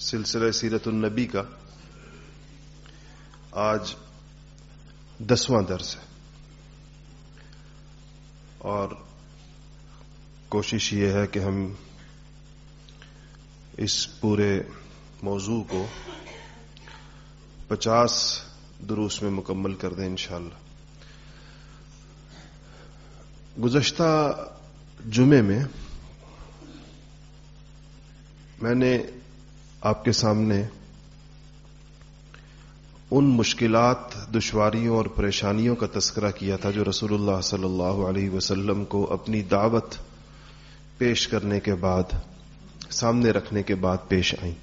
سلسلہ سیرت النبی کا آج دسواں درس ہے۔ اور کوشش یہ ہے کہ ہم اس پورے موضوع کو پچاس دروس میں مکمل کر دیں انشاءاللہ۔ گزشتہ جمعے میں میں نے آپ کے سامنے ان مشکلات، دشواریوں اور پریشانیوں کا تذکرہ کیا تھا جو رسول اللہ صلی اللہ علیہ وسلم کو اپنی دعوت پیش کرنے کے بعد، سامنے رکھنے کے بعد پیش آئیں۔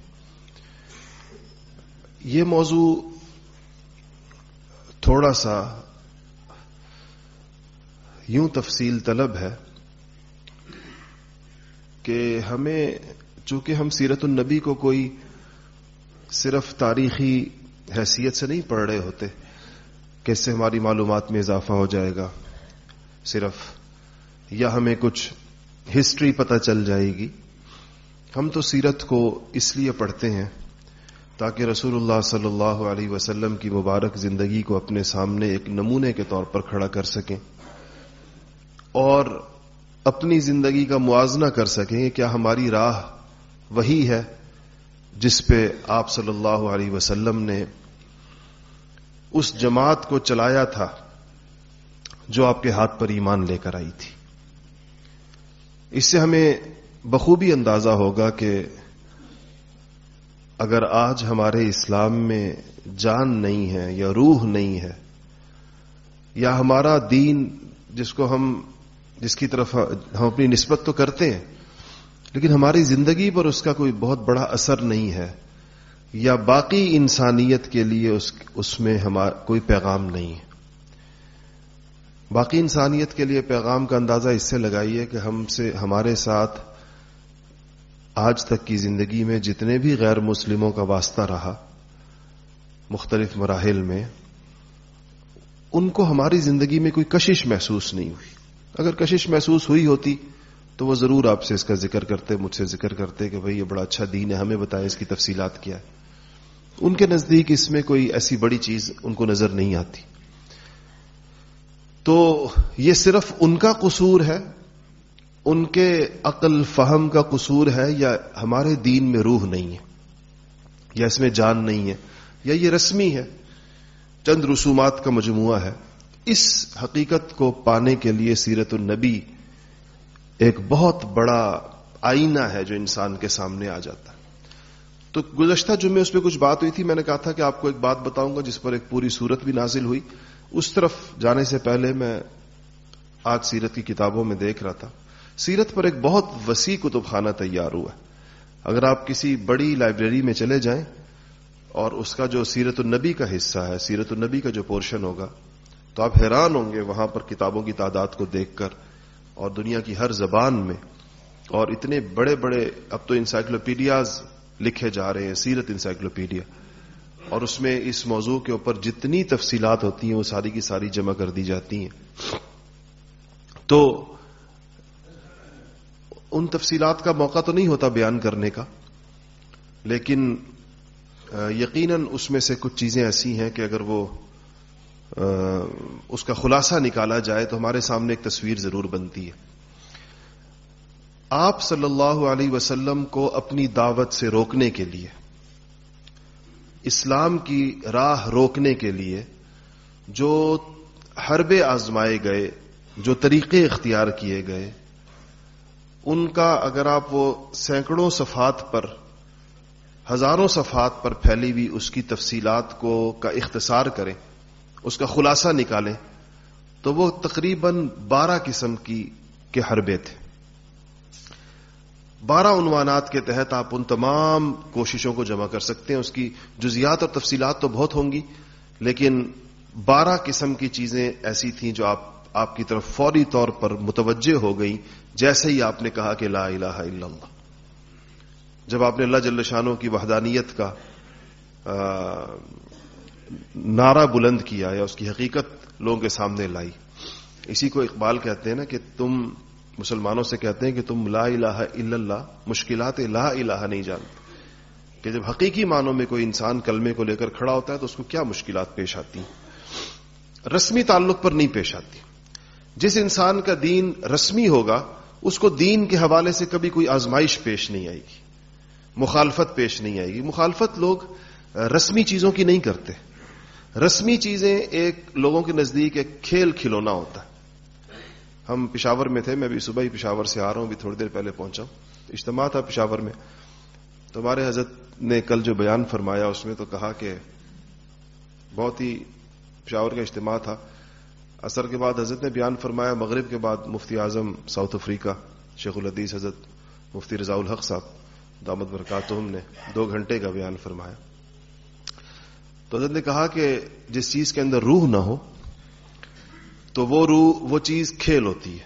یہ موضوع تھوڑا سا یوں تفصیل طلب ہے کہ ہمیں چونکہ ہم سیرت النبی کو کوئی صرف تاریخی حیثیت سے نہیں پڑھ رہے ہوتے کہ اس سے ہماری معلومات میں اضافہ ہو جائے گا؟ صرف یا ہمیں کچھ ہسٹری پتہ چل جائے گی؟ ہم تو سیرت کو اس لیے پڑھتے ہیں تاکہ رسول اللہ صلی اللہ علیہ وسلم کی مبارک زندگی کو اپنے سامنے ایک نمونے کے طور پر کھڑا کر سکیں اور اپنی زندگی کا موازنہ کر سکیں کیا ہماری راہ وہی ہے جس پہ آپ صلی اللہ علیہ وسلم نے اس جماعت کو چلایا تھا جو آپ کے ہاتھ پر ایمان لے کر آئی تھی۔ اس سے ہمیں بخوبی اندازہ ہوگا کہ اگر آج ہمارے اسلام میں جان نہیں ہے یا روح نہیں ہے یا ہمارا دین جس کو ہم جس کی طرف ہم اپنی نسبت تو کرتے ہیں لیکن ہماری زندگی پر اس کا کوئی بہت بڑا اثر نہیں ہے، یا باقی انسانیت کے لیے اس اس میں ہمارا کوئی پیغام نہیں ہے۔ باقی انسانیت کے لیے پیغام کا اندازہ اس سے لگائیے کہ ہم سے، ہمارے ساتھ آج تک کی زندگی میں جتنے بھی غیر مسلموں کا واسطہ رہا، مختلف مراحل میں، ان کو ہماری زندگی میں کوئی کشش محسوس نہیں ہوئی۔ اگر کشش محسوس ہوئی ہوتی تو وہ ضرور آپ سے اس کا ذکر کرتے، مجھ سے ذکر کرتے کہ بھئی یہ بڑا اچھا دین ہے، ہمیں بتائے اس کی تفصیلات کیا ہے ان کے نزدیک اس میں کوئی ایسی بڑی چیز ان کو نظر نہیں آتی۔ تو یہ صرف ان کا قصور ہے، ان کے عقل فہم کا قصور ہے یا ہمارے دین میں روح نہیں ہے، یا اس میں جان نہیں ہے، یا یہ رسمی ہے۔ چند رسومات کا مجموعہ ہے۔ اس حقیقت کو پانے کے لیے سیرت النبی ایک بہت بڑا آئینہ ہے جو انسان کے سامنے آ جاتا ہے۔ تو گزشتہ جمعے اس پہ کچھ بات ہوئی تھی، میں نے کہا تھا کہ آپ کو ایک بات بتاؤں گا، جس پر ایک پوری صورت بھی نازل ہوئی۔ اس طرف جانے سے پہلے میں آج سیرت کی کتابوں میں دیکھ رہا تھا۔ سیرت پر ایک بہت وسیع کتب خانہ تیار ہوا ہے۔ اگر آپ کسی بڑی لائبریری میں چلے جائیں اور اس کا جو سیرت النبی کا حصہ ہے، سیرت النبی کا جو پورشن ہوگا، تو آپ حیران ہوں گے وہاں پر کتابوں کی تعداد کو دیکھ کر۔ اور دنیا کی ہر زبان میں اور اتنے بڑے بڑے اب تو انسائکلوپیڈیاز لکھے جا رہے ہیں، سیرت انسائکلوپیڈیا اور اس میں اس موضوع کے اوپر جتنی تفصیلات ہوتی ہیں، وہ ساری کی ساری جمع کر دی جاتی ہیں۔ تو ان تفصیلات کا موقع تو نہیں ہوتا بیان کرنے کا، لیکن یقیناً اس میں سے کچھ چیزیں ایسی ہیں کہ اگر وہ اس کا خلاصہ نکالا جائے تو ہمارے سامنے ایک تصویر ضرور بنتی ہے۔ آپ صلی اللہ علیہ وسلم کو اپنی دعوت سے روکنے کے لیے، اسلام کی راہ روکنے کے لیے جو حربے آزمائے گئے، جو طریقے اختیار کیے گئے، ان کا اگر آپ وہ سینکڑوں صفات پر، ہزاروں صفات پر پھیلی ہوئی اس کی تفصیلات کو کا اختصار کریں اس کا خلاصہ نکالیں تو وہ تقریباً بارہ قسم کی کے حربے تھے۔ بارہ عنوانات کے تحت آپ ان تمام کوششوں کو جمع کر سکتے ہیں۔ اس کی جزیات اور تفصیلات تو بہت ہوں گی، لیکن بارہ قسم کی چیزیں ایسی تھیں جو آپ آپ کی طرف فوری طور پر متوجہ ہو گئی جیسے ہی آپ نے کہا کہ لا الہ الا اللہ۔ جب آپ نے اللہ جل شانوں کی وحدانیت کا نعرہ بلند کیا یا اس کی حقیقت لوگوں کے سامنے لائی۔ اسی کو اقبال کہتے ہیں نا کہ تم مسلمانوں سے کہتے ہیں کہ تم لا الہ الا اللہ، مشکلات لا الہ نہیں جانتے۔ کہ جب حقیقی معنوں میں کوئی انسان کلمے کو لے کر کھڑا ہوتا ہے تو اس کو کیا مشکلات پیش آتی ہیں؟ رسمی تعلق پر نہیں پیش آتی۔ جس انسان کا دین رسمی ہوگا، اس کو دین کے حوالے سے کبھی کوئی آزمائش پیش نہیں آئے گی، مخالفت پیش نہیں آئے گی۔ مخالفت لوگ رسمی چیزوں کی نہیں کرتے۔ رسمی چیزیں ایک لوگوں کے نزدیک ایک کھیل کھلونا ہوتا ہے۔ ہم پشاور میں تھے، میں بھی صبح ہی پشاور سے آ رہا ہوں بھی تھوڑی دیر پہلے پہنچا ہوں۔ اجتماع تھا پشاور میں۔ تو ہمارے حضرت نے کل جو بیان فرمایا، اس میں تو کہا کہ بہت ہی پشاور کا اجتماع تھا۔ اثر کے بعد حضرت نے بیان فرمایا، مغرب کے بعد مفتی اعظم ساؤتھ افریقہ، شیخ الحدیث حضرت مفتی رضاء الحق صاحب دامت برکاتہم نے دو گھنٹے کا بیان فرمایا۔ تو حضرت نے کہا کہ جس چیز کے اندر روح نہ ہو، تو وہ روح، وہ چیز کھیل ہوتی ہے۔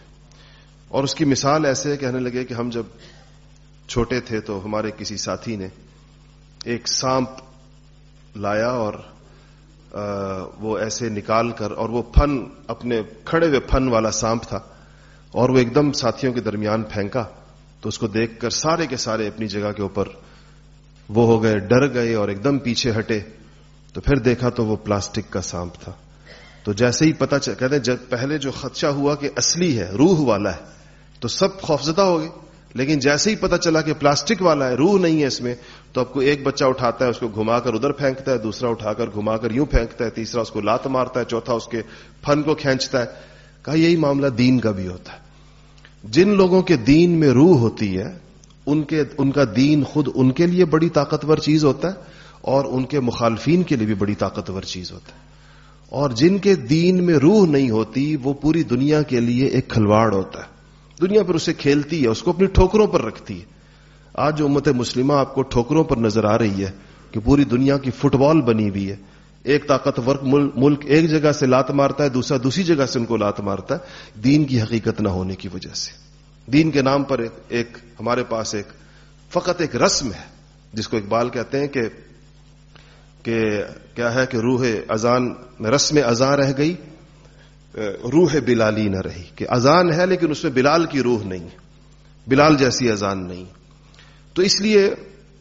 اور اس کی مثال ایسے کہنے لگے کہ ہم جب چھوٹے تھے تو ہمارے کسی ساتھی نے ایک سانپ لایا اور وہ ایسے نکال کر، اور وہ پھن اپنے کھڑے ہوئے پھن والا سانپ تھا اور وہ ایک دم ساتھیوں کے درمیان پھینکا۔ تو اس کو دیکھ کر سارے کے سارے اپنی جگہ کے اوپر وہ ہو گئے، ڈر گئے اور ایک دم پیچھے ہٹے۔ تو پھر دیکھا تو وہ پلاسٹک کا سانپ تھا۔ تو جیسے ہی پتا کہتے ہیں جب پہلے جو خدشہ ہوا کہ اصلی ہے، روح والا ہے، تو سب خوفزدہ ہو گئے۔ لیکن جیسے ہی پتا چلا کہ پلاسٹک والا ہے، روح نہیں ہے اس میں، تو اب کو ایک بچہ اٹھاتا ہے، اس کو گھما کر ادھر پھینکتا ہے، دوسرا اٹھا کر گھما کر یوں پھینکتا ہے، تیسرا اس کو لات مارتا ہے، چوتھا اس کے پھن کو کھینچتا ہے۔ کہا یہی معاملہ دین کا بھی ہوتا ہے۔ جن لوگوں کے دین میں روح ہوتی ہے، ان کے، ان کا دین خود ان کے لیے بڑی طاقتور چیز ہوتا ہے۔ اور ان کے مخالفین کے لیے بھی بڑی طاقتور چیز ہوتا ہے۔ اور جن کے دین میں روح نہیں ہوتی وہ پوری دنیا کے لیے ایک کھلواڑ ہوتا ہے۔ دنیا پر اسے کھیلتی ہے اس کو اپنی ٹھوکروں پر رکھتی ہے۔ آج جو امت مسلمہ آپ کو ٹھوکروں پر نظر آ رہی ہے کہ پوری دنیا کی فٹ بال بنی ہوئی ہے ایک طاقتور ملک ایک جگہ سے لات مارتا ہے دوسرا دوسری جگہ سے ان کو لات مارتا ہے دین کی حقیقت نہ ہونے کی وجہ سے۔ دین کے نام پر ایک, ایک ہمارے پاس ایک فقط ایک رسم ہے جس کو اقبال کہتے ہیں کہ کہ کیا ہے کہ روح اذان رسم ازاں رہ گئی روح بلالی نہ رہی، کہ اذان ہے لیکن اس میں بلال کی روح نہیں، بلال جیسی اذان نہیں۔ تو اس لیے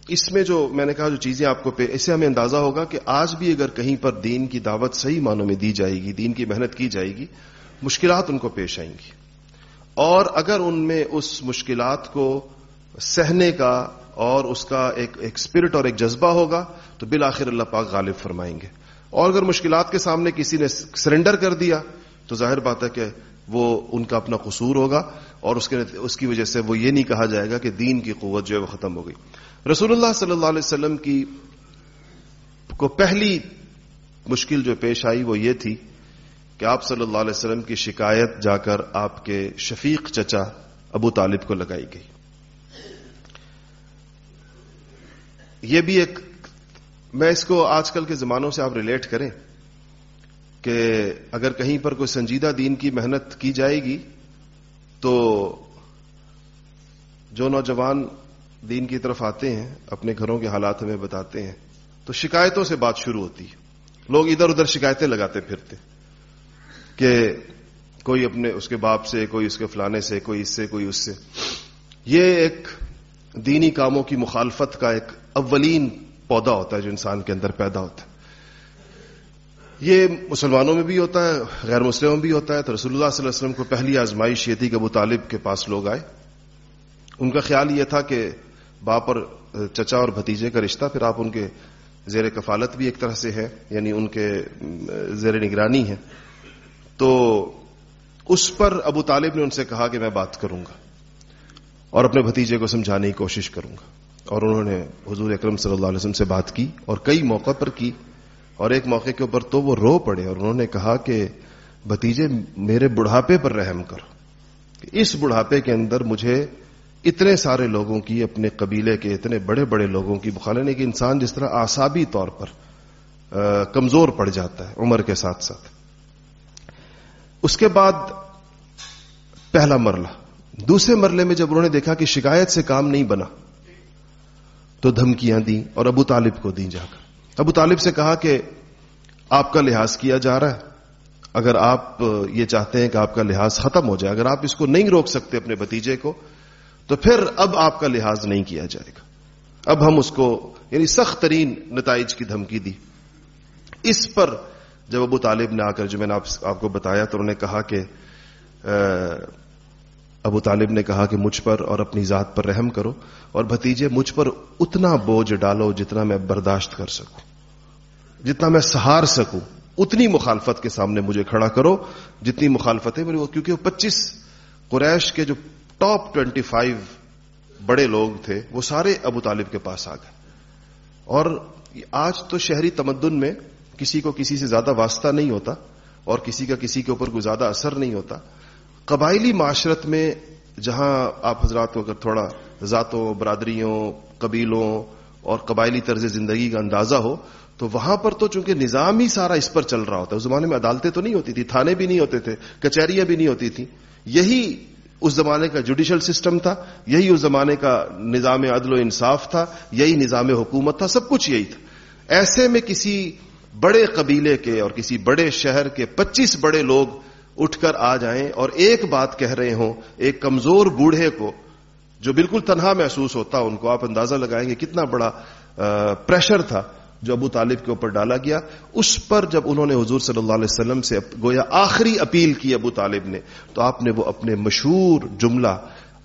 اس میں جو میں نے کہا جو چیزیں آپ کو اس سے ہمیں اندازہ ہوگا کہ آج بھی اگر کہیں پر دین کی دعوت صحیح معنوں میں دی جائے گی، دین کی محنت کی جائے گی، مشکلات ان کو پیش آئیں گی۔ اور اگر ان میں اس مشکلات کو سہنے کا اور اس کا ایک ایک اسپرٹ اور ایک جذبہ ہوگا، تو بالآخر اللہ پاک غالب فرمائیں گے۔ اور اگر مشکلات کے سامنے کسی نے سرنڈر کر دیا، تو ظاہر بات ہے کہ وہ ان کا اپنا قصور ہوگا اور اس کے اس کی وجہ سے وہ یہ نہیں کہا جائے گا کہ دین کی قوت جو ہے وہ ختم ہو گئی۔ رسول اللہ صلی اللہ علیہ وسلم کی کو پہلی مشکل جو پیش آئی وہ یہ تھی کہ آپ صلی اللہ علیہ وسلم کی شکایت جا کر آپ کے شفیق چچا ابو طالب کو لگائی گئی۔ یہ بھی ایک میں اس کو آج کل کے زمانوں سے آپ ریلیٹ کریں کہ اگر کہیں پر کوئی سنجیدہ دین کی محنت کی جائے گی تو جو نوجوان دین کی طرف آتے ہیں، اپنے گھروں کے حالات ہمیں بتاتے ہیں، تو شکایتوں سے بات شروع ہوتی ہے۔ لوگ ادھر ادھر شکایتیں لگاتے پھرتے کہ کوئی اپنے اس کے باپ سے، کوئی اس کے فلانے سے، کوئی اس سے، کوئی اس سے۔ یہ ایک دینی کاموں کی مخالفت کا ایک اولین پودا ہوتا ہے جو انسان کے اندر پیدا ہوتا ہے۔ یہ مسلمانوں میں بھی ہوتا ہے، غیر مسلموں میں بھی ہوتا ہے۔ تو رسول اللہ صلی اللہ علیہ وسلم کو پہلی آزمائش یہ تھی کہ ابو طالب کے پاس لوگ آئے۔ ان کا خیال یہ تھا کہ باپ اور چچا اور بھتیجے کا رشتہ، پھر آپ ان کے زیر کفالت بھی ایک طرح سے ہے یعنی ان کے زیر نگرانی ہے تو اس پر ابو طالب نے ان سے کہا کہ میں بات کروں گا اور اپنے بھتیجے کو سمجھانے کی کوشش کروں گا۔ اور انہوں نے حضور اکرم صلی اللہ علیہ وسلم سے بات کی اور کئی موقع پر کی اور ایک موقع کے اوپر تو وہ رو پڑے اور انہوں نے کہا کہ بھتیجے، میرے بڑھاپے پر رحم کرو اس بڑھاپے کے اندر مجھے اتنے سارے لوگوں کی، اپنے قبیلے کے اتنے بڑے بڑے لوگوں کی بخالنے یعنی کہ انسان جس طرح آسابی طور پر کمزور پڑ جاتا ہے عمر کے ساتھ ساتھ۔ اس کے بعد پہلا مرلہ۔ دوسرے مرلے میں جب انہوں نے دیکھا کہ شکایت سے کام نہیں بنا تو دھمکیاں دیں اور ابو طالب کو دیں جا کر۔ ابو طالب سے کہا کہ آپ کا لحاظ کیا جا رہا ہے؟ اگر آپ یہ چاہتے ہیں کہ آپ کا لحاظ ختم ہو جائے، اگر آپ اس کو نہیں روک سکتے اپنے بتیجے کو، تو پھر اب آپ کا لحاظ نہیں کیا جائے گا۔ اب ہم اس کو یعنی سخت ترین نتائج کی دھمکی دی۔ اس پر جب ابو طالب نے آ کر جو میں نے آپ کو بتایا تو انہوں نے کہا کہ ابو طالب نے کہا کہ مجھ پر اور اپنی ذات پر رحم کرو اور بھتیجے مجھ پر اتنا بوجھ ڈالو جتنا میں برداشت کر سکوں۔ جتنا میں سہار سکوں، اتنی مخالفت کے سامنے مجھے کھڑا کرو۔ جتنی مخالفت ہے میری کیونکہ وہ پچیس قریش کے جو ٹاپ ٹوینٹی فائیو بڑے لوگ تھے، وہ سارے ابو طالب کے پاس آ گئے۔ اور آج تو شہری تمدن میں کسی کو کسی سے زیادہ واسطہ نہیں ہوتا اور کسی کا کسی کے اوپر کوئی زیادہ اثر نہیں ہوتا۔ قبائلی معاشرت میں جہاں آپ حضرات کو اگر تھوڑا ذاتوں، برادریوں، قبیلوں اور قبائلی طرز زندگی کا اندازہ ہو، تو وہاں پر تو چونکہ نظام ہی سارا اس پر چل رہا ہوتا ہے، اس زمانے میں عدالتیں تو نہیں ہوتی تھی تھانے بھی نہیں ہوتے تھے، کچہریاں بھی نہیں ہوتی تھیں، یہی اس زمانے کا جوڈیشل سسٹم تھا، یہی اس زمانے کا نظام عدل و انصاف تھا، یہی نظام حکومت تھا، سب کچھ یہی تھا۔ ایسے میں کسی بڑے قبیلے کے اور کسی بڑے شہر کے پچیس بڑے لوگ اٹھ کر آ جائیں اور ایک بات کہہ رہے ہوں، ایک کمزور بوڑھے کو، جو بالکل تنہا محسوس ہوتا، ان کو آپ اندازہ لگائیں گے کتنا بڑا پریشر تھا جو ابو طالب کے اوپر ڈالا گیا۔ اس پر جب انہوں نے حضور صلی اللہ علیہ وسلم سے گویا آخری اپیل کی ابو طالب نے، تو آپ نے وہ اپنے مشہور جملہ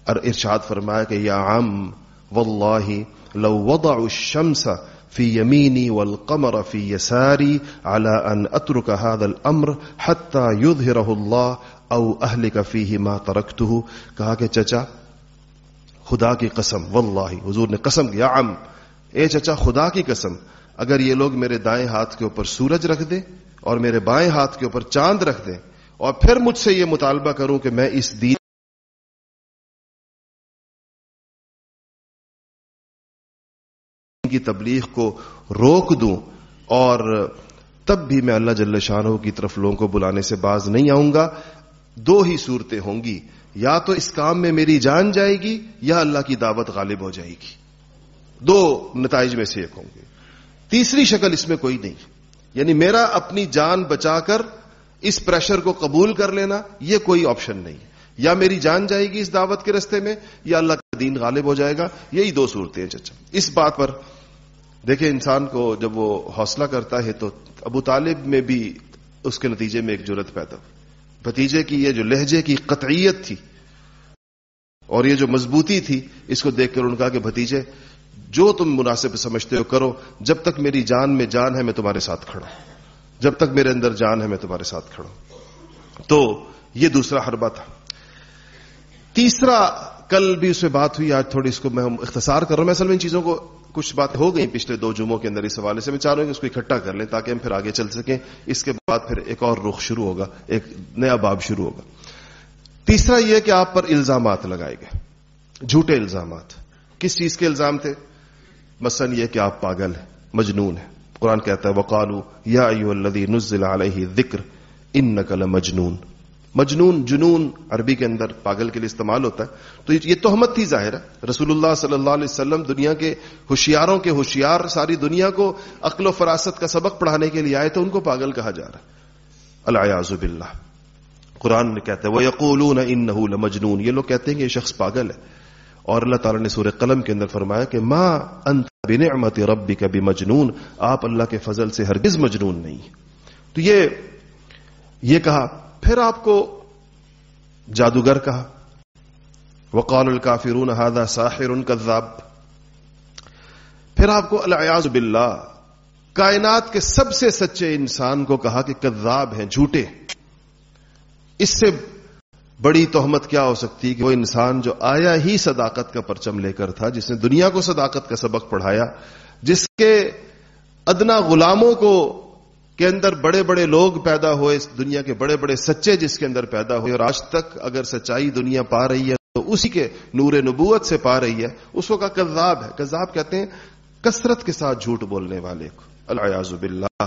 ارشاد فرمایا کہ یا عام واللہ لو وضع الشمس في يميني والقمر في يساري على ان اترك هذا الامر حتى يظهره الله او اهلك فيه ما تركته. کہا کہ چچا، خدا کی قسم، واللہ، حضور نے قسم کیا، عم، اے چچا، خدا کی قسم، اگر یہ لوگ میرے دائیں ہاتھ کے اوپر سورج رکھ دیں اور میرے بائیں ہاتھ کے اوپر چاند رکھ دیں اور پھر مجھ سے یہ مطالبہ کروں کہ میں اس دین کی تبلیغ کو روک دوں اور تب بھی میں اللہ جل شاہ کی طرف لوگوں کو بلانے سے باز نہیں آؤں گا۔ دو ہی صورتیں ہوں گی۔ یا تو اس کام میں میری جان جائے گی یا اللہ کی دعوت غالب ہو جائے گی۔ دو نتائج میں سے ایک ہوں گے۔ تیسری شکل اس میں کوئی نہیں۔ یعنی میرا اپنی جان بچا کر اس پریشر کو قبول کر لینا یہ کوئی آپشن نہیں۔ یا میری جان جائے گی اس دعوت کے رستے میں یا اللہ کا دین غالب ہو جائے گا۔ یہی دو صورتیں ہیں چچا۔ اس بات پر دیکھیں، انسان کو جب وہ حوصلہ کرتا ہے تو ابو طالب میں بھی اس کے نتیجے میں ایک جرت پیدا بھتیجے کی یہ جو لہجے کی قطعیت تھی اور یہ جو مضبوطی تھی، اس کو دیکھ کر ان کا کہ بھتیجے، جو تم مناسب سمجھتے ہو کرو، جب تک میری جان میں جان ہے، میں تمہارے ساتھ کھڑا جب تک میرے اندر جان ہے، میں تمہارے ساتھ کھڑا تو یہ دوسرا حربہ تھا۔ تیسرا کل بھی اس میں بات ہوئی، آج تھوڑی اس کو میں اختصار کر رہا ہوں۔ میں اصل میں ان چیزوں کو کچھ بات ہو گئی پچھلے دو جمعوں کے اندر اس حوالے سے میں چاہ رہا ہوں کہ اس کو اکٹھا کر لیں تاکہ ہم پھر آگے چل سکیں۔ اس کے بعد پھر ایک اور رخ شروع ہوگا، ایک نیا باب شروع ہوگا۔ تیسرا یہ کہ آپ پر الزامات لگائے گئے۔ جھوٹے الزامات۔ کس چیز کے الزام تھے؟ مثلا یہ کہ آپ پاگل ہیں، مجنون ہیں۔ قرآن کہتا ہے وقالو یا ایو الذی نزل علیہ ذکر انک لمجنون۔ مجنون مجنون جنون عربی کے اندر پاگل کے لیے استعمال ہوتا ہے۔ تو یہ تہمت تھی ظاہر ہے۔ رسول اللہ صلی اللہ علیہ وسلم دنیا کے ہوشیاروں کے ہوشیار ساری دنیا کو عقل و فراست کا سبق پڑھانے کے لیے آئے تو ان کو پاگل کہا جا رہا ہے۔ الیاز باللہ۔ قرآن نے کہتا ہے وہ یقول ان مجنون یہ لوگ کہتے ہیں کہ یہ شخص پاگل ہے۔ اور اللہ تعالیٰ نے سورہ قلم کے اندر فرمایا کہ ماں انت بنعمت ربی کبھی مجنون آپ اللہ کے فضل سے ہرگز مجنون نہیں۔ تو یہ یہ کہا پھر آپ کو جادوگر کہا۔ وقال الکافرون هذا ساحر کذاب پھر آپ کو الیاز باللہ، کائنات کے سب سے سچے انسان کو کہا کہ کذاب ہیں، جھوٹے۔ اس سے بڑی تہمت کیا ہو سکتی کہ وہ انسان جو آیا ہی صداقت کا پرچم لے کر تھا، جس نے دنیا کو صداقت کا سبق پڑھایا، جس کے ادنا غلاموں کو کے اندر بڑے بڑے لوگ پیدا ہوئے، اس دنیا کے بڑے بڑے سچے جس کے اندر پیدا ہوئے، اور آج تک اگر سچائی دنیا پا رہی ہے، تو اسی کے نور نبوت سے پا رہی ہے۔ اس کو کا کذاب ہے۔ کذاب کہتے ہیں کثرت کے ساتھ جھوٹ بولنے والے کو۔ الیاز باللہ۔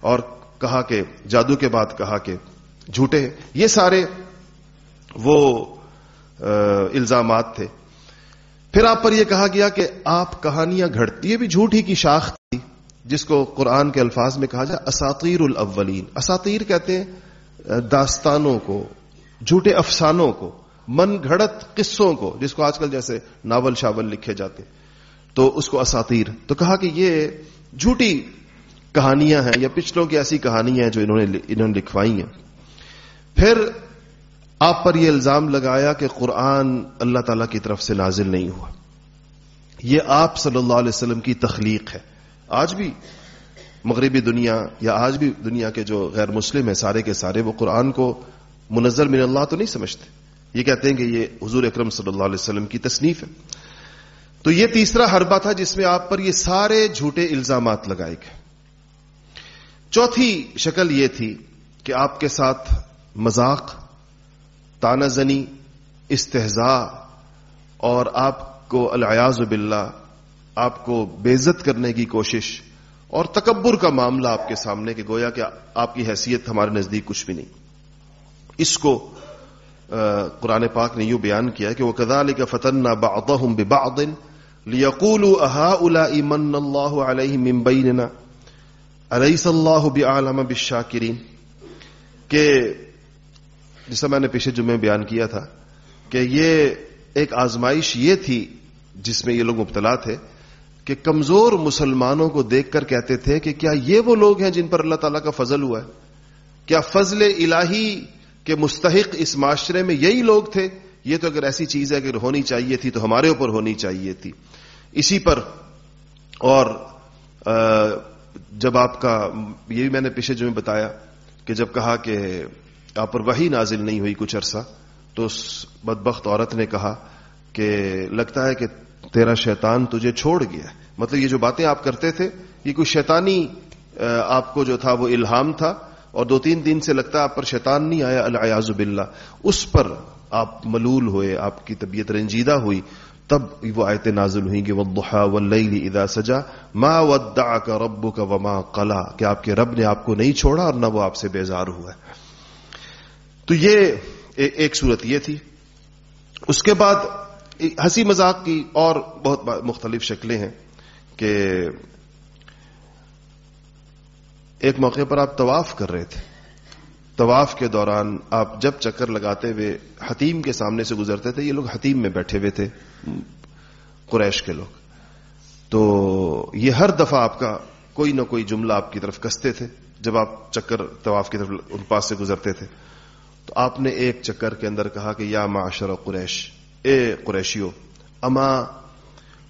اور کہا کہ، جادو کے بعد کہا کہ جھوٹے یہ سارے وہ الزامات تھے۔ پھر آپ پر یہ کہا گیا کہ آپ کہانیاں گھڑتی، یہ بھی جھوٹ ہی کی شاخ تھی۔ جس کو قرآن کے الفاظ میں کہا جائے اساتیر الاولین۔ اساتیر کہتے ہیں، داستانوں کو، جھوٹے افسانوں کو، من گھڑت قصوں کو، جس کو آج کل جیسے ناول شاول لکھے جاتے تو اس کو اساتیر تو کہا کہ یہ جھوٹی کہانیاں ہیں یا پچھلوں کی ایسی کہانیاں ہیں جو انہوں نے انہوں نے لکھوائی ہیں۔ پھر آپ پر یہ الزام لگایا کہ قرآن اللہ تعالی کی طرف سے نازل نہیں ہوا۔ یہ آپ صلی اللہ علیہ وسلم کی تخلیق ہے۔ آج بھی مغربی دنیا یا آج بھی دنیا کے جو غیر مسلم ہیں سارے کے سارے وہ قرآن کو منظر من اللہ تو نہیں سمجھتے۔ یہ کہتے ہیں کہ یہ حضور اکرم صلی اللہ علیہ وسلم کی تصنیف ہے۔ تو یہ تیسرا حربہ تھا جس میں آپ پر یہ سارے جھوٹے الزامات لگائے گئے۔ چوتھی شکل یہ تھی کہ آپ کے ساتھ مذاق تانا زنی استحزا اور آپ کو الیاز باللہ آپ کو بےزت کرنے کی کوشش اور تکبر کا معاملہ آپ کے سامنے کہ گویا کہ آپ کی حیثیت ہمارے نزدیک کچھ بھی نہیں۔ اس کو قرآن پاک نے یوں بیان کیا کہ وہ کدال کا فتن بادن لیقول احا الا امن اللہ علیہ ممبئی علیہ اللہ بعالم بالشاکرین کہ جسا میں نے پیچھے جمعے بیان کیا تھا کہ یہ ایک آزمائش یہ تھی جس میں یہ لوگ مبتلا تھے کہ کمزور مسلمانوں کو دیکھ کر کہتے تھے کہ کیا یہ وہ لوگ ہیں جن پر اللہ تعالیٰ کا فضل ہوا ہے؟ کیا فضل الہی کے مستحق اس معاشرے میں یہی لوگ تھے؟ یہ تو اگر ایسی چیز ہے اگر ہونی چاہیے تھی تو ہمارے اوپر ہونی چاہیے تھی۔ اسی پر اور جب آپ کا، یہ بھی میں نے پیچھے جو میں بتایا کہ جب کہا کہ آپ پر وہی نازل نہیں ہوئی کچھ عرصہ، تو اس بدبخت عورت نے کہا کہ لگتا ہے کہ تیرا شیطان تجھے چھوڑ گیا۔ مطلب یہ جو باتیں آپ کرتے تھے، یہ کوئی شیطانی آپ کو جو تھا وہ الہام تھا، اور دو تین دن سے لگتا آپ پر شیطان نہیں آیا الیاز باللہ۔ اس پر آپ ملول ہوئے، آپ کی طبیعت رنجیدہ ہوئی۔ تب وہ آیتیں نازل ہوئیں گی وضحا واللیل اذا سجا ما ودعک ربک وما قلا کہ آپ کے رب نے آپ کو نہیں چھوڑا اور نہ وہ آپ سے بیزار ہوا ہے۔ تو یہ ایک صورت یہ تھی۔ اس کے بعد ہنسی مذاق کی اور بہت مختلف شکلیں ہیں کہ ایک موقع پر آپ طواف کر رہے تھے۔ طواف کے دوران آپ جب چکر لگاتے ہوئے حتیم کے سامنے سے گزرتے تھے، یہ لوگ حتیم میں بیٹھے ہوئے تھے، قریش کے لوگ۔ تو یہ ہر دفعہ آپ کا کوئی نہ کوئی جملہ آپ کی طرف کستے تھے، جب آپ چکر طواف کی طرف ان پاس سے گزرتے تھے۔ تو آپ نے ایک چکر کے اندر کہا کہ یا معاشر قریش اے قریشیو، اما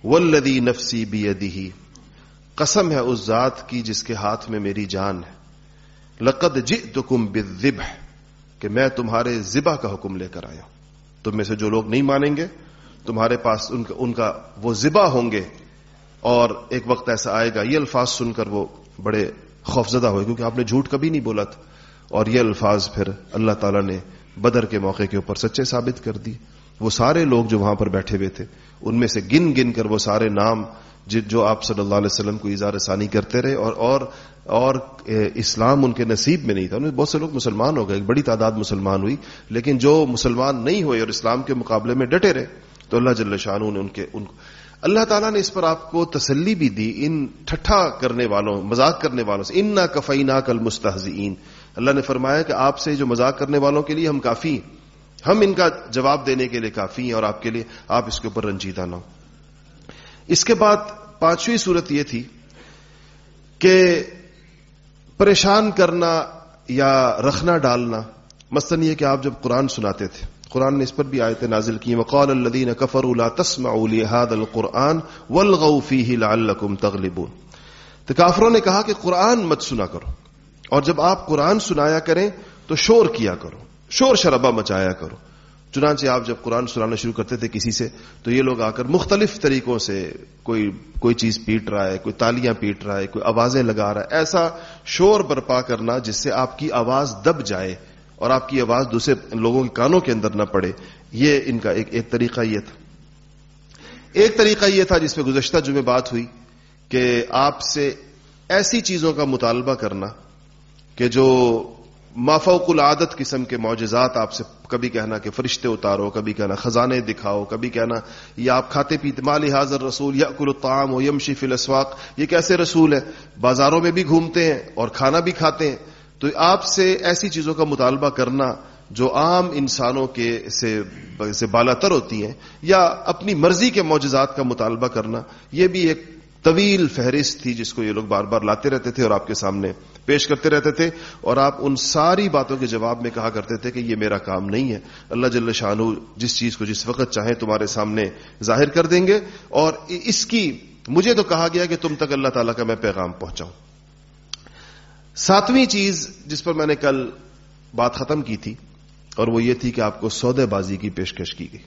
ولدی نفسی بی قسم ہے اس ذات کی جس کے ہاتھ میں میری جان ہے۔ لقد جئتکم بالذبح، کہ میں تمہارے ذبح کا حکم لے کر آیا ہوں۔ تم میں سے جو لوگ نہیں مانیں گے، تمہارے پاس ان کا ان کا وہ ذبح ہوں گے۔ اور ایک وقت ایسا آئے گا، یہ الفاظ سن کر وہ بڑے خوفزدہ ہوئے، کیونکہ آپ نے جھوٹ کبھی نہیں بولا تھا۔ اور یہ الفاظ پھر اللہ تعالیٰ نے بدر کے موقع کے اوپر سچے ثابت کر دی۔ وہ سارے لوگ جو وہاں پر بیٹھے ہوئے تھے، ان میں سے گن گن کر وہ سارے نام جو آپ صلی اللہ علیہ وسلم کو اظہار ثانی کرتے رہے اور اور اور اسلام ان کے نصیب میں نہیں تھا۔ انہیں بہت سے لوگ مسلمان ہو گئے، ایک بڑی تعداد مسلمان ہوئی، لیکن جو مسلمان نہیں ہوئے اور اسلام کے مقابلے میں ڈٹے رہے، تو اللہ جل شاہ نے ان کے ان کو اللہ تعالیٰ نے اس پر آپ کو تسلی بھی دی ان ٹھٹھا کرنے والوں، مذاق کرنے والوں سے۔ ان نہ کفینا کل مستحزین اللہ نے فرمایا کہ آپ سے جو مذاق کرنے والوں کے لیے ہم کافی ہم ان کا جواب دینے کے لیے کافی ہیں اور آپ کے لیے آپ اس کے اوپر رنجیدہ نہ ہو اس کے بعد پانچویں صورت یہ تھی کہ پریشان کرنا یا رکھنا ڈالنا، مثلاً یہ کہ آپ جب قرآن سناتے تھے، قرآن نے اس پر بھی آیت نازل کی وقال الدین کفر لا تسمعوا لهذا القرآن والغوا فيه لعلكم تغلبون۔ تو کافروں نے کہا کہ قرآن مت سنا کرو، اور جب آپ قرآن سنایا کریں تو شور کیا کرو۔ شور شربا مچایا کرو۔ چنانچہ آپ جب قرآن سنانا شروع کرتے تھے کسی سے، تو یہ لوگ آ کر مختلف طریقوں سے کوئی کوئی چیز پیٹ رہا ہے، کوئی تالیاں پیٹ رہا ہے، کوئی آوازیں لگا رہا ہے، ایسا شور برپا کرنا جس سے آپ کی آواز دب جائے اور آپ کی آواز دوسرے لوگوں کے کانوں کے اندر نہ پڑے۔ یہ ان کا ایک ایک طریقہ یہ تھا۔ ایک طریقہ یہ تھا جس میں گزشتہ جو میں بات ہوئی کہ آپ سے ایسی چیزوں کا مطالبہ کرنا کہ جو مافوق العادت قسم کے معجزات آپ سے کبھی کہنا کہ فرشتے اتارو، کبھی کہنا خزانے دکھاؤ، کبھی کہنا یا آپ کھاتے پیتے، مالی حاضر رسول یا کل الطعام و یمشی فی الاسواق، یہ کیسے رسول ہے بازاروں میں بھی گھومتے ہیں اور کھانا بھی کھاتے ہیں۔ تو آپ سے ایسی چیزوں کا مطالبہ کرنا جو عام انسانوں کے سے سے بالا تر ہوتی ہیں، یا اپنی مرضی کے معجزات کا مطالبہ کرنا، یہ بھی ایک طویل فہرست تھی جس کو یہ لوگ بار بار لاتے رہتے تھے اور آپ کے سامنے پیش کرتے رہتے تھے اور آپ ان ساری باتوں کے جواب میں کہا کرتے تھے کہ یہ میرا کام نہیں ہے۔ اللہ جل شاہ جس چیز کو جس وقت چاہیں تمہارے سامنے ظاہر کر دیں گے۔ اور اس کی مجھے تو کہا گیا کہ تم تک اللہ تعالیٰ کا میں پیغام پہنچاؤں۔ ساتویں چیز جس پر میں نے کل بات ختم کی تھی اور وہ یہ تھی کہ آپ کو سودے بازی کی پیشکش کی گئی۔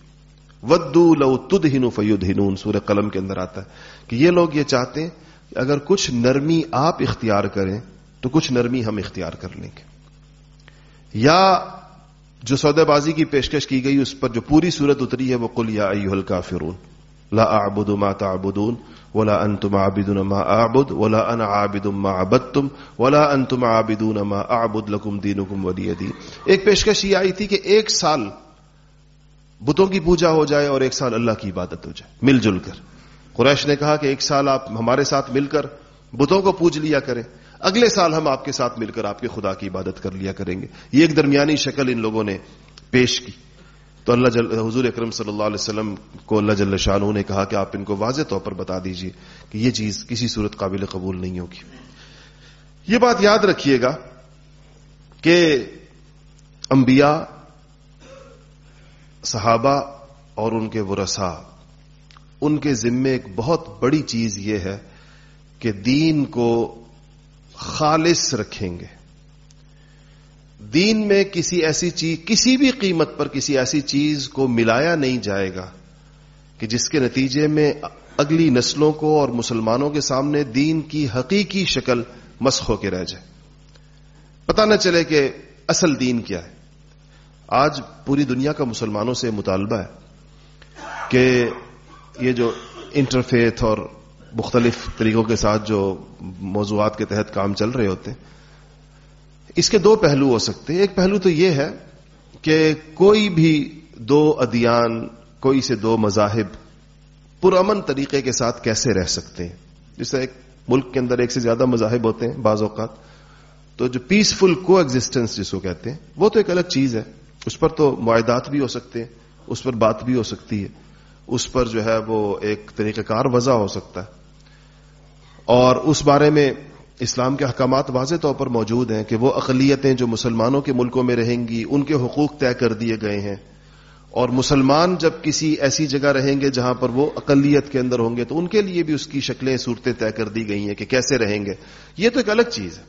ودو لو تد ہنو فیود ہنون سورہ قلم کے اندر آتا ہے کہ یہ لوگ یہ چاہتے ہیں کہ اگر کچھ نرمی آپ اختیار کریں تو کچھ نرمی ہم اختیار کر لیں گے۔ یا جو سودے بازی کی پیشکش کی گئی، اس پر جو پوری صورت اتری ہے، وہ کل یا ایل کا فرون لا اعبد ما تعبدون، ولا انتم عابدون ما اعبد، ولا انا عابد ما عبدتم، ولا انتم عابدون ما اعبد لكم دينكم ولي دين ایک پیشکش یہ آئی تھی کہ ایک سال بتوں کی پوجا ہو جائے اور ایک سال اللہ کی عبادت ہو جائے، مل جل کر۔ قریش نے کہا کہ ایک سال آپ ہمارے ساتھ مل کر بتوں کو پوج لیا کریں۔ اگلے سال ہم آپ کے ساتھ مل کر آپ کے خدا کی عبادت کر لیا کریں گے۔ یہ ایک درمیانی شکل ان لوگوں نے پیش کی۔ تو اللہ جل حضور اکرم صلی اللہ علیہ وسلم کو اللہ جل شاہ نے کہا کہ آپ ان کو واضح طور پر بتا دیجیے کہ یہ چیز کسی صورت قابل قبول نہیں ہوگی۔ یہ بات یاد رکھیے گا کہ انبیاء، صحابہ اور ان کے ورسا ان کے ذمے ایک بہت بڑی چیز یہ ہے کہ دین کو خالص رکھیں گے۔ دین میں کسی ایسی چیز، کسی بھی قیمت پر کسی ایسی چیز کو ملایا نہیں جائے گا کہ جس کے نتیجے میں اگلی نسلوں کو اور مسلمانوں کے سامنے دین کی حقیقی شکل مسخ ہو کے رہ جائے۔ پتہ نہ چلے کہ اصل دین کیا ہے۔ آج پوری دنیا کا مسلمانوں سے مطالبہ ہے کہ یہ جو انٹرفیتھ اور مختلف طریقوں کے ساتھ جو موضوعات کے تحت کام چل رہے ہوتے ہیں۔ اس کے دو پہلو ہو سکتے ہیں۔ ایک پہلو تو یہ ہے کہ کوئی بھی دو ادیان، کوئی سے دو مذاہب پرامن طریقے کے ساتھ کیسے رہ سکتے ہیں؟ جیسے ایک ملک کے اندر ایک سے زیادہ مذاہب ہوتے ہیں بعض اوقات، تو جو پیسفل کو ایگزٹینس جس کو کہتے ہیں، وہ تو ایک الگ چیز ہے۔ اس پر تو معاہدات بھی ہو سکتے ہیں، اس پر بات بھی ہو سکتی ہے۔ اس پر جو ہے وہ ایک طریقہ کار وضع ہو سکتا ہے۔ اور اس بارے میں اسلام کے احکامات واضح طور پر موجود ہیں کہ وہ اقلیتیں جو مسلمانوں کے ملکوں میں رہیں گی، ان کے حقوق طے کر دیے گئے ہیں۔ اور مسلمان جب کسی ایسی جگہ رہیں گے جہاں پر وہ اقلیت کے اندر ہوں گے، تو ان کے لیے بھی اس کی شکلیں، صورتیں طے کر دی گئی ہیں کہ کیسے رہیں گے۔ یہ تو ایک الگ چیز ہے۔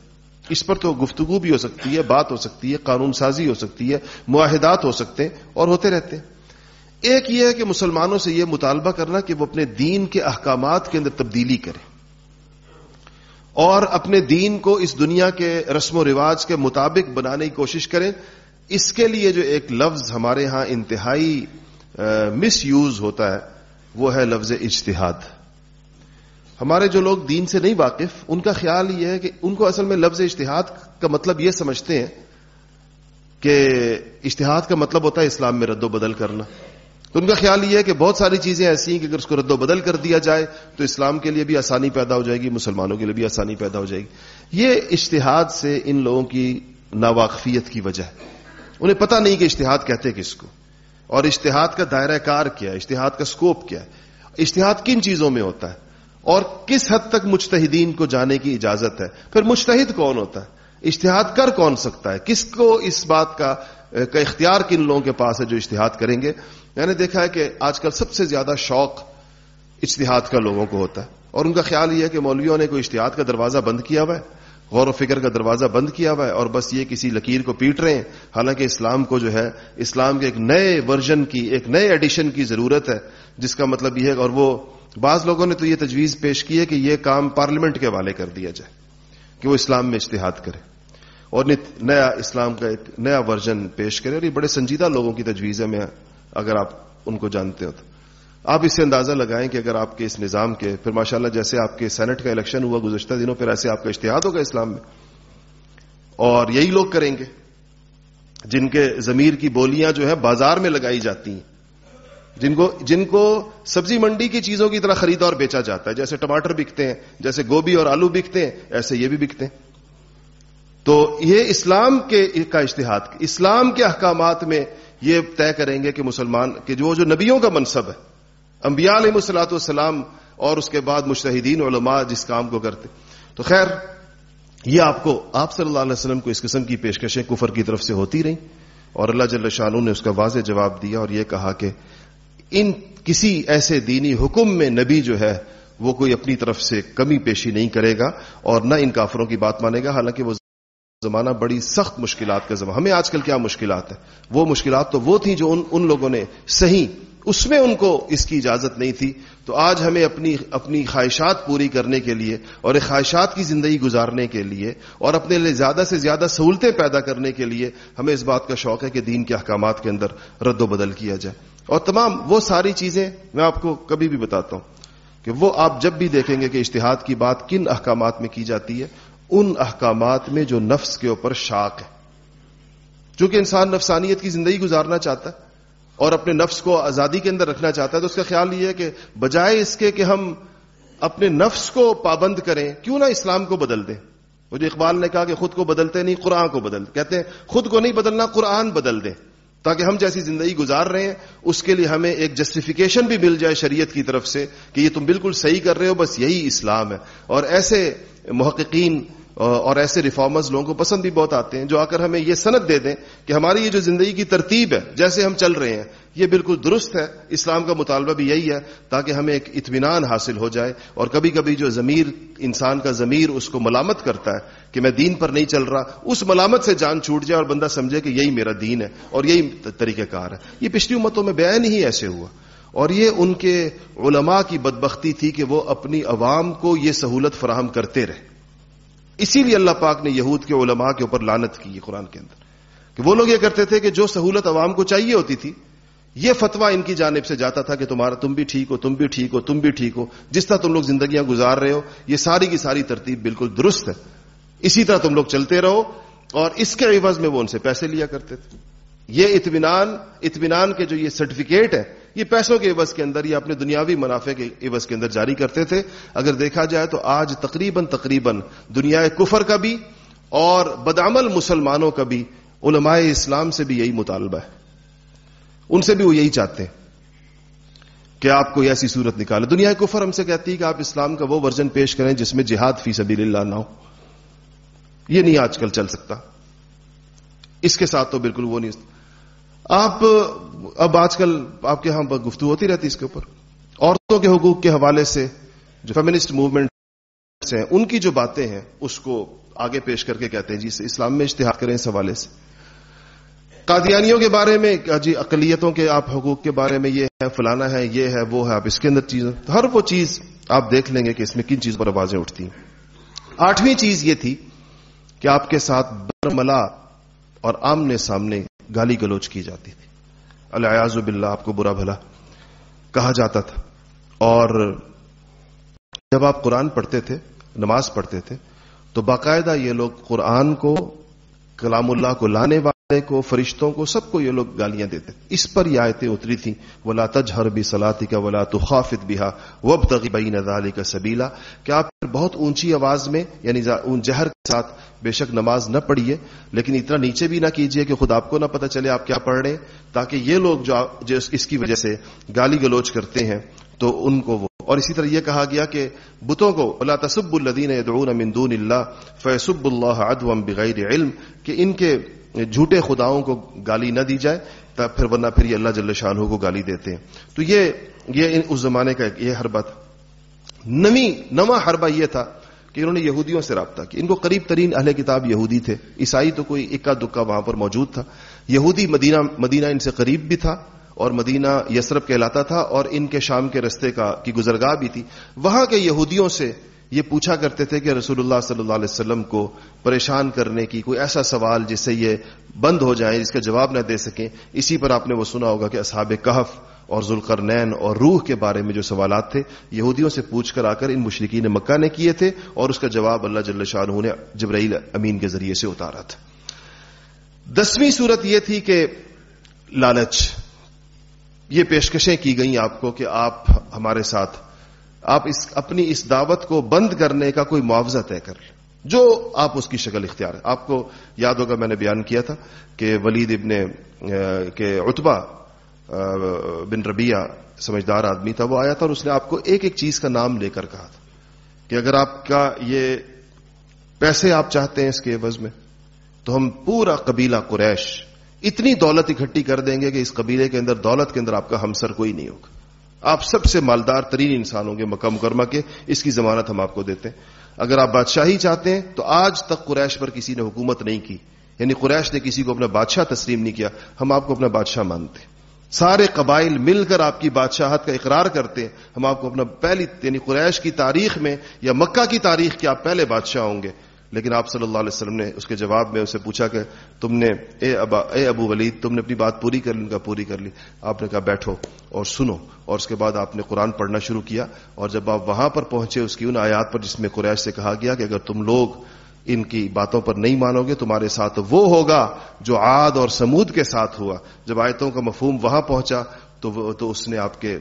اس پر تو گفتگو بھی ہو سکتی ہے، بات ہو سکتی ہے، قانون سازی ہو سکتی ہے، معاہدات ہو سکتے ہیں اور ہوتے رہتے ہیں۔ ایک یہ ہے کہ مسلمانوں سے یہ مطالبہ کرنا کہ وہ اپنے دین کے احکامات کے اندر تبدیلی کریں۔ اور اپنے دین کو اس دنیا کے رسم و رواج کے مطابق بنانے کی کوشش کریں۔ اس کے لیے جو ایک لفظ ہمارے ہاں انتہائی مس یوز ہوتا ہے، وہ ہے لفظ اجتہاد۔ ہمارے جو لوگ دین سے نہیں واقف، ان کا خیال یہ ہے کہ ان کو اصل میں لفظ اشتہاد کا مطلب یہ سمجھتے ہیں کہ اشتہاد کا مطلب ہوتا ہے اسلام میں رد و بدل کرنا۔ تو ان کا خیال یہ ہے کہ بہت ساری چیزیں ایسی ہیں کہ اگر اس کو رد و بدل کر دیا جائے تو اسلام کے لیے بھی آسانی پیدا ہو جائے گی، مسلمانوں کے لیے بھی آسانی پیدا ہو جائے گی۔ یہ اشتہاد سے ان لوگوں کی ناواقفیت کی وجہ ہے۔ انہیں پتہ نہیں کہ اشتہاد کہتے کس کو۔ اور اشتہاد کا دائرہ کار کیا ہے؟ اشتہاد کا سکوپ کیا ہے؟ اشتہاد کن چیزوں میں ہوتا ہے؟ اور کس حد تک مجتہدین کو جانے کی اجازت ہے؟ پھر مجتہد کون ہوتا ہے؟ اشتہاد کر کون سکتا ہے؟ کس کو اس بات کا کا اختیار کن لوگوں کے پاس ہے جو اشتہاد کریں گے؟ میں نے دیکھا ہے کہ آج کل سب سے زیادہ شوق اشتہاد کا لوگوں کو ہوتا ہے۔ اور ان کا خیال یہ ہے کہ مولویوں نے کوئی اشتہاد کا دروازہ بند کیا ہوا ہے۔ غور و فکر کا دروازہ بند کیا ہوا ہے اور بس یہ کسی لکیر کو پیٹ رہے ہیں۔ حالانکہ اسلام کو جو ہے، اسلام کے ایک نئے ورژن کی، ایک نئے ایڈیشن کی ضرورت ہے، جس کا مطلب یہ ہے۔ اور وہ بعض لوگوں نے تو یہ تجویز پیش کی ہے کہ یہ کام پارلیمنٹ کے حوالے کر دیا جائے، کہ وہ اسلام میں اشتہاد کرے۔ اور نیا اسلام کا ایک نیا ورژن پیش کرے اور یہ بڑے سنجیدہ لوگوں کی تجویز ہے میں اگر آپ ان کو جانتے ہو تو۔ آپ اس سے اندازہ لگائیں کہ اگر آپ کے اس نظام کے پھر ماشاءاللہ جیسے آپ کے سینٹ کا الیکشن ہوا گزشتہ دنوں، پھر ایسے آپ کا اشتہاد ہوگا اسلام میں۔ اور یہی لوگ کریں گے۔ جن کے ضمیر کی بولیاں جو ہے بازار میں لگائی جاتی ہیں۔ جن کو جن کو سبزی منڈی کی چیزوں کی طرح خریدا اور بیچا جاتا ہے۔ جیسے ٹماٹر بکتے ہیں، جیسے گوبھی اور آلو بکتے ہیں، ایسے یہ بھی بکتے ہیں۔ تو یہ اسلام کے کا اشتہاد، اسلام کے احکامات میں یہ طے کریں گے کہ مسلمان، کہ جو جو نبیوں کا منصب ہے، انبیاء علیہ مسلاۃ والسلام اور اس کے بعد مشتحدین علماء جس کام کو کرتے۔ تو خیر، یہ آپ کو، آپ صلی اللہ علیہ وسلم کو اس قسم کی پیشکشیں کفر کی طرف سے ہوتی رہیں اور اللہ جل شاہ نے اس کا واضح جواب دیا اور یہ کہا کہ ان کسی ایسے دینی حکم میں نبی جو ہے، وہ کوئی اپنی طرف سے کمی پیشی نہیں کرے گا اور نہ ان کافروں کی بات مانے گا، حالانکہ وہ زمانہ بڑی سخت مشکلات کا زمانہ ہمیں آج کل کیا مشکلات ہیں؟ وہ مشکلات تو وہ تھیں جو ان ان لوگوں نے صحیح اس میں ان کو اس کی اجازت نہیں تھی۔ تو آج ہمیں اپنی اپنی خواہشات پوری کرنے کے لیے اور ایک خواہشات کی زندگی گزارنے کے لیے اور اپنے لیے زیادہ سے زیادہ سہولتیں پیدا کرنے کے لیے ہمیں اس بات کا شوق ہے کہ دین کے احکامات کے اندر رد و بدل کیا جائے۔ اور تمام وہ ساری چیزیں میں آپ کو کبھی بھی بتاتا ہوں کہ وہ آپ جب بھی دیکھیں گے کہ اشتہاد کی بات کن احکامات میں کی جاتی ہے ان احکامات میں جو نفس کے اوپر شاک ہے۔ چونکہ انسان نفسانیت کی زندگی گزارنا چاہتا ہے اور اپنے نفس کو آزادی کے اندر رکھنا چاہتا ہے، تو اس کا خیال یہ ہے کہ بجائے اس کے کہ ہم اپنے نفس کو پابند کریں، کیوں نہ اسلام کو بدل دیں؟ وہ جو اقبال نے کہا کہ خود کو بدلتے نہیں، قرآن کو بدل کہتے ہیں، خود کو نہیں بدلنا، قرآن بدل دیں۔ تاکہ ہم جیسی زندگی گزار رہے ہیں، اس کے لیے ہمیں ایک جسٹیفیکیشن بھی مل جائے شریعت کی طرف سے کہ یہ تم بالکل صحیح کر رہے ہو، بس یہی اسلام ہے۔ اور ایسے محققین اور ایسے ریفارمرز لوگوں کو پسند بھی بہت آتے ہیں جو آ کر ہمیں یہ سند دے دیں کہ ہماری یہ جو زندگی کی ترتیب ہے، جیسے ہم چل رہے ہیں یہ بالکل درست ہے، اسلام کا مطالبہ بھی یہی ہے تاکہ ہمیں ایک اطمینان حاصل ہو جائے اور کبھی کبھی جو ضمیر، انسان کا ضمیر اس کو ملامت کرتا ہے کہ میں دین پر نہیں چل رہا، اس ملامت سے جان چھوٹ جائے اور بندہ سمجھے کہ یہی میرا دین ہے اور یہی طریقہ کار ہے۔ یہ پچھلی امتوں میں بیان ہی ایسے ہوا۔ اور یہ ان کے علماء کی بدبختی تھی کہ وہ اپنی عوام کو یہ سہولت فراہم کرتے رہے۔ اسی لیے اللہ پاک نے یہود کے علماء کے اوپر لانت کی قرآن کے اندر۔ کہ وہ لوگ یہ کرتے تھے کہ جو سہولت عوام کو چاہیے ہوتی تھی یہ فتوا ان کی جانب سے جاتا تھا کہ تمہارا تم بھی ٹھیک ہو، تم بھی ٹھیک ہو، تم بھی ٹھیک ہو۔ جس طرح تم لوگ زندگیاں گزار رہے ہو، یہ ساری کی ساری ترتیب بالکل درست ہے۔ اسی طرح تم لوگ چلتے رہو اور اس کے عوض میں وہ ان سے پیسے لیا کرتے تھے۔ یہ اطمینان اطمینان کے جو یہ سرٹیفکیٹ ہے، یہ پیسوں کے عوض کے اندر یا اپنے دنیاوی منافع کے عوض کے اندر جاری کرتے تھے۔ اگر دیکھا جائے تو آج تقریباً تقریباً دنیا کفر کا بھی اور بدعمل مسلمانوں کا بھی علماء اسلام سے بھی یہی مطالبہ ہے۔ ان سے بھی وہ یہی چاہتے ہیں کہ آپ کو ایسی صورت نکالے۔ دنیا کفر ہم سے کہتی ہے کہ آپ اسلام کا وہ ورژن پیش کریں جس میں جہاد فی سبیل اللہ نہ ہو۔ یہ نہیں آج کل چل سکتا۔ اس کے ساتھ تو بالکل وہ نہیں۔ آپ، اب آج کل آپ کے یہاں گفتگو ہوتی رہتی اس کے اوپر۔ عورتوں کے حقوق کے حوالے سے جو فیمنسٹ موومنٹ ہیں، ان کی جو باتیں ہیں، اس کو آگے پیش کر کے کہتے ہیں۔ جی اسلام میں اشتہار کریں اس حوالے سے۔ قادیانیوں کے بارے میں جی اقلیتوں کے آپ حقوق کے بارے میں یہ ہے، فلانا ہے، یہ ہے، وہ ہے، آپ اس کے اندر چیز ہر وہ چیز آپ دیکھ لیں گے کہ اس میں کن چیز پر آوازیں اٹھتی ہیں۔ آٹھویں چیز یہ تھی کہ آپ کے ساتھ برملا اور آمنے سامنے گالی گلوچ کی جاتی تھی۔ الیاز باللہ، آپ کو برا بھلا کہا جاتا تھا۔ اور جب آپ قرآن پڑھتے تھے، نماز پڑھتے تھے، تو باقاعدہ یہ لوگ قرآن کو، کلام اللہ کو لانے والے کو، فرشتوں کو، سب کو یہ لوگ گالیاں دیتے اس پر یہ آیتیں اتری تھیں، ولا تجہر بھی سلاتی کا ولا تو خافت بھی وب تغیبئی نظالی کا سبیلا کہ آپ بہت اونچی آواز میں یعنی جہر کے ساتھ بے شک نماز نہ پڑھیے، لیکن اتنا نیچے بھی نہ کیجیے کہ خود آپ کو نہ پتہ چلے آپ کیا پڑھ رہے تاکہ یہ لوگ جو اس کی وجہ سے گالی گلوچ کرتے ہیں، تو ان کو وہ اور اسی طرح یہ کہا گیا کہ بتوں کو اللہ تصب الدین من دون اللہ فیصب اللہ ادوم بغیر علم۔ کہ ان کے جھوٹے خداؤں کو گالی نہ دی جائے تب پھر ورنہ پھر یہ اللہ جل شاہ کو گالی دیتے ہیں۔ تو یہ یہ اس زمانے کا یہ حربہ تھا۔ نمی، نواں حربہ یہ تھا کہ انہوں نے یہودیوں سے رابطہ کیا۔ ان کو قریب ترین اہل کتاب یہودی تھے۔ عیسائی تو کوئی اکا دکا وہاں پر موجود تھا۔ یہودی مدینہ مدینہ ان سے قریب بھی تھا اور مدینہ یسرف کہلاتا تھا اور ان کے شام کے رستے کا، کی گزرگاہ بھی تھی۔ وہاں کے یہودیوں سے یہ پوچھا کرتے تھے کہ رسول اللہ صلی اللہ علیہ وسلم کو پریشان کرنے کی کوئی ایسا سوال جس سے یہ بند ہو جائے جس کا جواب نہ دے سکیں، اسی پر آپ نے وہ سنا ہوگا کہ اصحاب کہف اور ذوالقرنین اور روح کے بارے میں جو سوالات تھے، یہودیوں سے پوچھ کر آ کر ان مشرقین مکہ نے کیے تھے اور اس کا جواب اللہ جل شاہ نے جبرائیل امین کے ذریعے سے اتارا تھا۔ دسویں صورت یہ تھی کہ لالچ، یہ پیشکشیں کی گئیں آپ کو کہ آپ ہمارے ساتھ آپ اس، اپنی اس دعوت کو بند کرنے کا کوئی معاوضہ طے کر لیں۔ جو آپ اس کی شکل اختیار ہے۔ آپ کو یاد ہوگا میں نے بیان کیا تھا کہ ولید ابن کے اتبا بن ربیہ سمجھدار آدمی تھا، وہ آیا تھا اور اس نے آپ کو ایک ایک چیز کا نام لے کر کہا تھا کہ اگر آپ کا یہ پیسے آپ چاہتے ہیں اس کے عوض میں، تو ہم پورا قبیلہ قریش اتنی دولت اکٹھی کر دیں گے کہ اس قبیلے کے اندر، دولت کے اندر آپ کا ہمسر کوئی نہیں ہوگا۔ آپ سب سے مالدار ترین انسان ہوں گے مکہ مکرمہ کے اس کی ضمانت ہم آپ کو دیتے ہیں۔ اگر آپ بادشاہی چاہتے ہیں تو آج تک قریش پر کسی نے حکومت نہیں کی۔ یعنی قریش نے کسی کو اپنا بادشاہ تسلیم نہیں کیا۔ ہم آپ کو اپنا بادشاہ مانتے ہیں۔ سارے قبائل مل کر آپ کی بادشاہت کا اقرار کرتے ہیں۔ ہم آپ کو اپنا پہلی یعنی قریش کی تاریخ میں یا مکہ کی تاریخ کے آپ پہلے بادشاہ ہوں گے۔ لیکن آپ صلی اللہ علیہ وسلم نے اس کے جواب میں اسے پوچھا کہ تم نے اے ابا اے ابو ولید، تم نے اپنی بات پوری کر لی، ان کا پوری کر لی۔ آپ نے کہا بیٹھو اور سنو۔ اور اس کے بعد آپ نے قرآن پڑھنا شروع کیا اور جب آپ وہاں پر پہنچے اس کی ان آیات پر جس میں قریش سے کہا گیا کہ اگر تم لوگ ان کی باتوں پر نہیں مانو گے، تمہارے ساتھ وہ ہوگا جو عاد اور سمود کے ساتھ ہوا۔ جب آیتوں کا مفہوم وہاں پہنچا تو تو اس نے آپ کے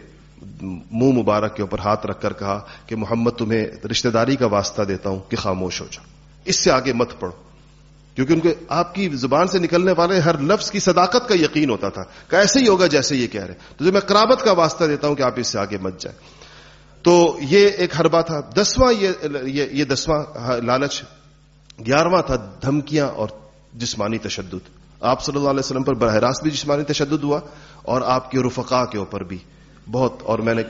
منہ مبارک کے اوپر ہاتھ رکھ کر کہا کہ محمد تمہیں رشتہ داری کا واسطہ دیتا ہوں کہ خاموش ہو جاؤ۔ اس سے آگے مت پڑھو۔ کیونکہ ان کے آپ کی زبان سے نکلنے والے ہر لفظ کی صداقت کا یقین ہوتا تھا۔ کہ ایسے ہی ہوگا جیسے یہ کہہ رہے تو جو میں قرابت کا واسطہ دیتا ہوں کہ آپ اس سے آگے مت جائیں۔ تو یہ ایک حربہ تھا۔ دسواں یہ یہ دسواں لالچ۔ گیارہواں تھا دھمکیاں اور جسمانی تشدد۔ آپ صلی اللہ علیہ وسلم پر براہ راست بھی جسمانی تشدد ہوا اور آپ کے رفقا کے اوپر بھی۔ بہت اور میں نے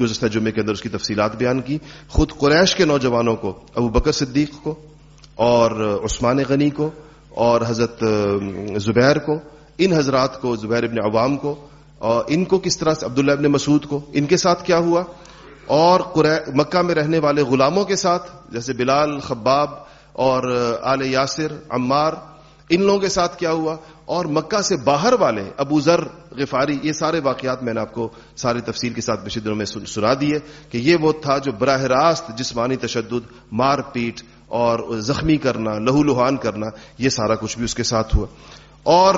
گزشتہ جمعے کے اندر اس کی تفصیلات بیان کی۔ خود قریش کے نوجوانوں کو، ابو بکر صدیق کو اور عثمان غنی کو اور حضرت زبیر کو، ان حضرات کو، زبیر ابن عوام کو، اور ان کو کس طرح سے، عبداللہ ابن مسعود کو، ان کے ساتھ کیا ہوا؟ اور مکہ میں رہنے والے غلاموں کے ساتھ، جیسے بلال، خباب اور آل یاسر، عمار، ان لوگوں کے ساتھ کیا ہوا؟ اور مکہ سے باہر والے، ابو ذر، غفاری، یہ سارے واقعات میں نے آپ کو ساری تفصیل کے ساتھ بشدروں میں سنا دیے کہ یہ وہ تھا جو براہ راست جسمانی تشدد، مار پیٹ اور زخمی کرنا، لہو لہان کرنا، یہ سارا کچھ بھی اس کے ساتھ ہوا۔ اور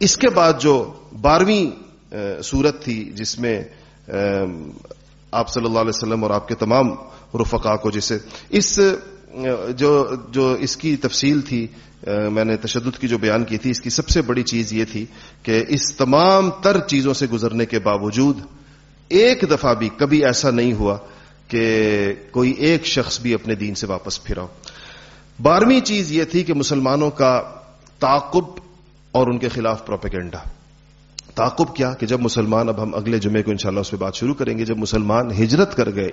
اس کے بعد جو بارہویں صورت تھی، جس میں آپ صلی اللہ علیہ وسلم اور آپ کے تمام رفقا کو جسے اس جو جو اس کی تفصیل تھی میں نے تشدد کی جو بیان کی تھی، اس کی سب سے بڑی چیز یہ تھی کہ اس تمام تر چیزوں سے گزرنے کے باوجود ایک دفعہ بھی کبھی ایسا نہیں ہوا کہ کوئی ایک شخص بھی اپنے دین سے واپس پھرا۔ بارہویں چیز یہ تھی کہ مسلمانوں کا تعقب اور ان کے خلاف پروپیگنڈا۔ تعقب کیا کہ جب مسلمان اب ہم اگلے جمعے کو انشاءاللہ اس پہ بات شروع کریں گے، جب مسلمان ہجرت کر گئے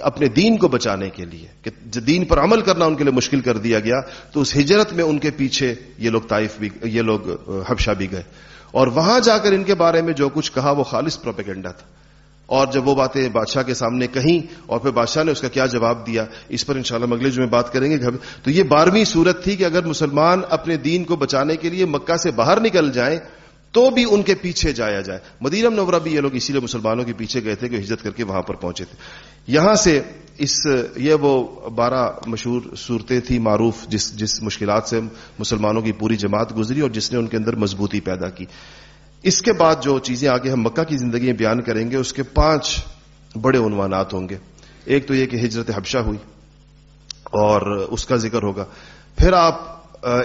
اپنے دین کو بچانے کے لیے، کہ دین پر عمل کرنا ان کے لیے مشکل کر دیا گیا، تو اس ہجرت میں ان کے پیچھے یہ لوگ طائف بھی، یہ لوگ حبشہ بھی گئے۔ اور وہاں جا کر ان کے بارے میں جو کچھ کہا وہ خالص پروپیگنڈا تھا۔ اور جب وہ باتیں بادشاہ کے سامنے کہیں اور پھر بادشاہ نے اس کا کیا جواب دیا، اس پر انشاءاللہ مغلے جو میں بات کریں گے تو یہ بارہویں صورت تھی کہ اگر مسلمان اپنے دین کو بچانے کے لیے مکہ سے باہر نکل جائیں تو بھی ان کے پیچھے جایا جائے۔ مدینہ نورہ بھی یہ لوگ اسی لیے مسلمانوں کے پیچھے گئے تھے کہ ہجرت کر کے وہاں پر پہنچے تھے۔ یہاں سے اس، یہ وہ بارہ مشہور صورتیں تھیں معروف جس جس مشکلات سے مسلمانوں کی پوری جماعت گزری اور جس نے ان کے اندر مضبوطی پیدا کی۔ اس کے بعد جو چیزیں آگے ہم مکہ کی زندگی میں بیان کریں گے، اس کے پانچ بڑے عنوانات ہوں گے۔ ایک تو یہ کہ ہجرت حبشہ ہوئی اور اس کا ذکر ہوگا۔ پھر آپ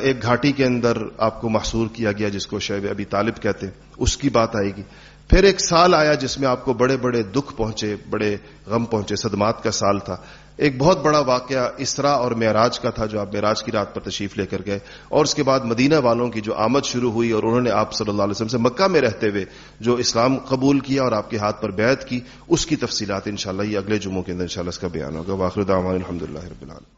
ایک گھاٹی کے اندر آپ کو محصور کیا گیا جس کو شیب ابھی طالب کہتے اس کی بات آئے گی۔ پھر ایک سال آیا جس میں آپ کو بڑے بڑے دکھ پہنچے، بڑے غم پہنچے۔ صدمات کا سال تھا۔ ایک بہت بڑا واقعہ اسرا اور معراج کا تھا جو آپ معراج کی رات پر تشریف لے کر گئے اور اس کے بعد مدینہ والوں کی جو آمد شروع ہوئی اور انہوں نے آپ صلی اللہ علیہ وسلم سے مکہ میں رہتے ہوئے جو اسلام قبول کیا اور آپ کے ہاتھ پر بیعت کی، اس کی تفصیلات انشاءاللہ یہ اگلے جمعوں کے اندر انشاءاللہ اس کا بیان ہوگا۔ واخر الحمد للہ رب العالمین۔